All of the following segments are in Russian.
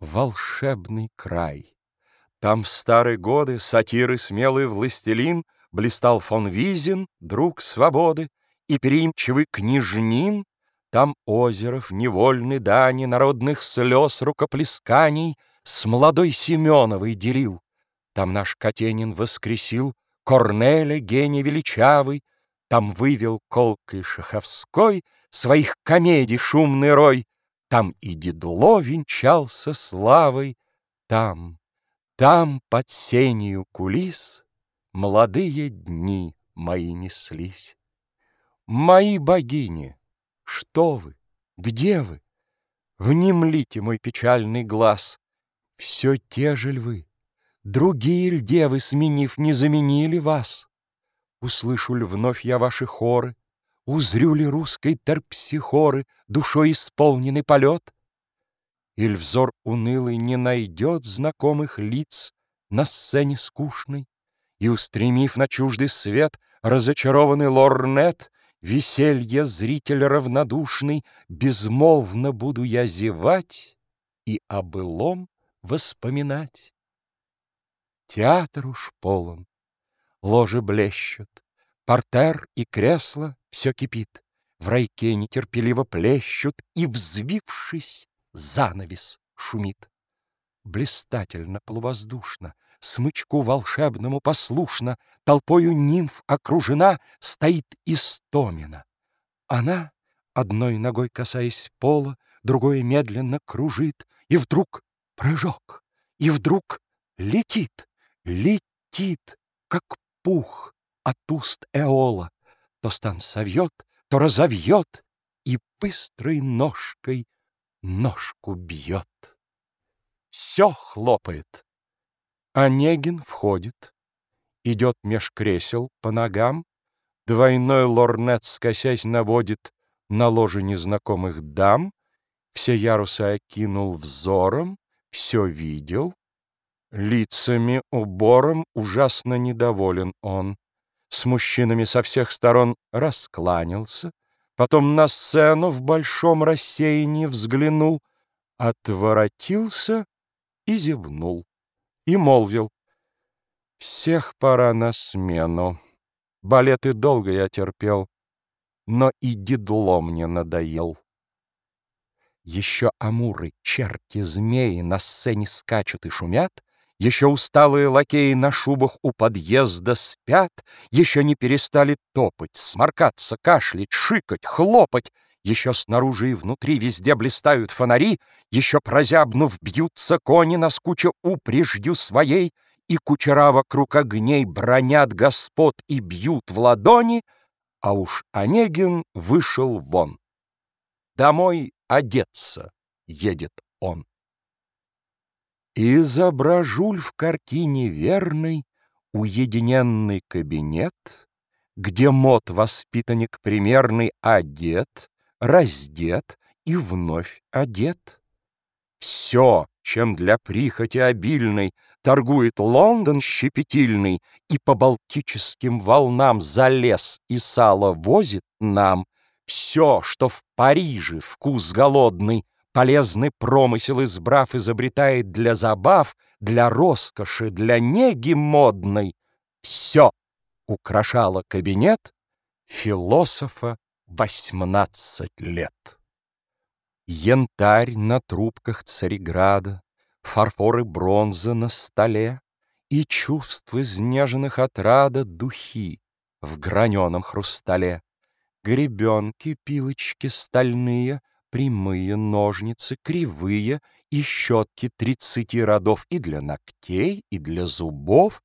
волшебный край. Там в старые годы сатиры смелый властелин Блистал фон Визин, друг свободы, И переимчивый княжнин. Там озеров невольны дани Народных слез рукоплесканий С молодой Семеновой делил. Там наш Катенин воскресил Корнеля, гений величавый, Там вывел колкой Шаховской Своих комедий шумный рой, Там и Дедло венчался славой, Там, там под сенью кулис Молодые дни мои неслись. Мои богини, что вы, где вы? Внемлите мой печальный глаз. Все те же львы, другие ль девы, Сменив, не заменили вас? Услышу ли вновь я ваши хоры, Узрю ли русской терпсихоры Душой исполненный полет? Иль взор унылый не найдет Знакомых лиц на сцене скучной? И, устремив на чуждый свет Разочарованный лорнет, Веселье зритель равнодушный, Безмолвно буду я зевать И о былом воспоминать. Театр уж полон, ложи блещут, Портер и кресло все кипит, В райке нетерпеливо плещут, И, взвившись, занавес шумит. Блистательно, полувоздушно, Смычку волшебному послушно, Толпою нимф окружена, Стоит Истомина. Она, одной ногой касаясь пола, Другой медленно кружит, И вдруг прыжок, и вдруг летит, Летит, как пух от уст Эола, То стан совьет, то разовьет И быстрой ножкой ножку бьет. Все хлопает, Онегин входит, идет меж кресел по ногам, Двойной лорнет, скосясь, наводит На ложе незнакомых дам, Все ярусы окинул взором, Все видел, лицами, убором Ужасно недоволен он. С мужчинами со всех сторон раскланялся, Потом на сцену в большом рассеянии взглянул, Отворотился и зевнул и молвил. Всех пора на смену. Балеты долго я терпел, но и дедло мне надоел. Еще амуры, черти, змеи на сцене скачут и шумят, еще усталые лакеи на шубах у подъезда спят, еще не перестали топать, сморкаться, кашлять, шикать, хлопать, еще снаружи и внутри везде блистают фонари, Еще прозябнув бьются кони на скуче упреждю своей, И кучера вокруг огней бронят господ и бьют в ладони, А уж Онегин вышел вон. Домой одеться едет он. Изображу в картине верный Уединенный кабинет, Где мод воспитанник примерный одет, раздет и вновь одет. Все, чем для прихоти обильной Торгует Лондон щепетильный И по балтическим волнам За лес и сало возит нам, Все, что в Париже вкус голодный, Полезный промысел избрав, Изобретает для забав, Для роскоши, для неги модной, Все украшало кабинет Философа восемнадцать лет. Янтарь на трубках Цареграда, Фарфор и бронза на столе И чувств изнеженных от рада Духи в граненом хрустале. Гребенки, пилочки стальные, Прямые ножницы, кривые И щетки тридцати родов И для ногтей, и для зубов.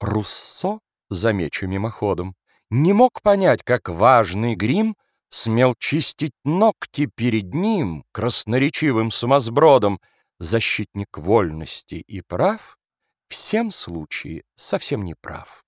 Руссо, замечу мимоходом, не мог понять, как важный грим Смел чистить ногти перед ним Красноречивым сумасбродом, Защитник вольности и прав, всем случае совсем не прав.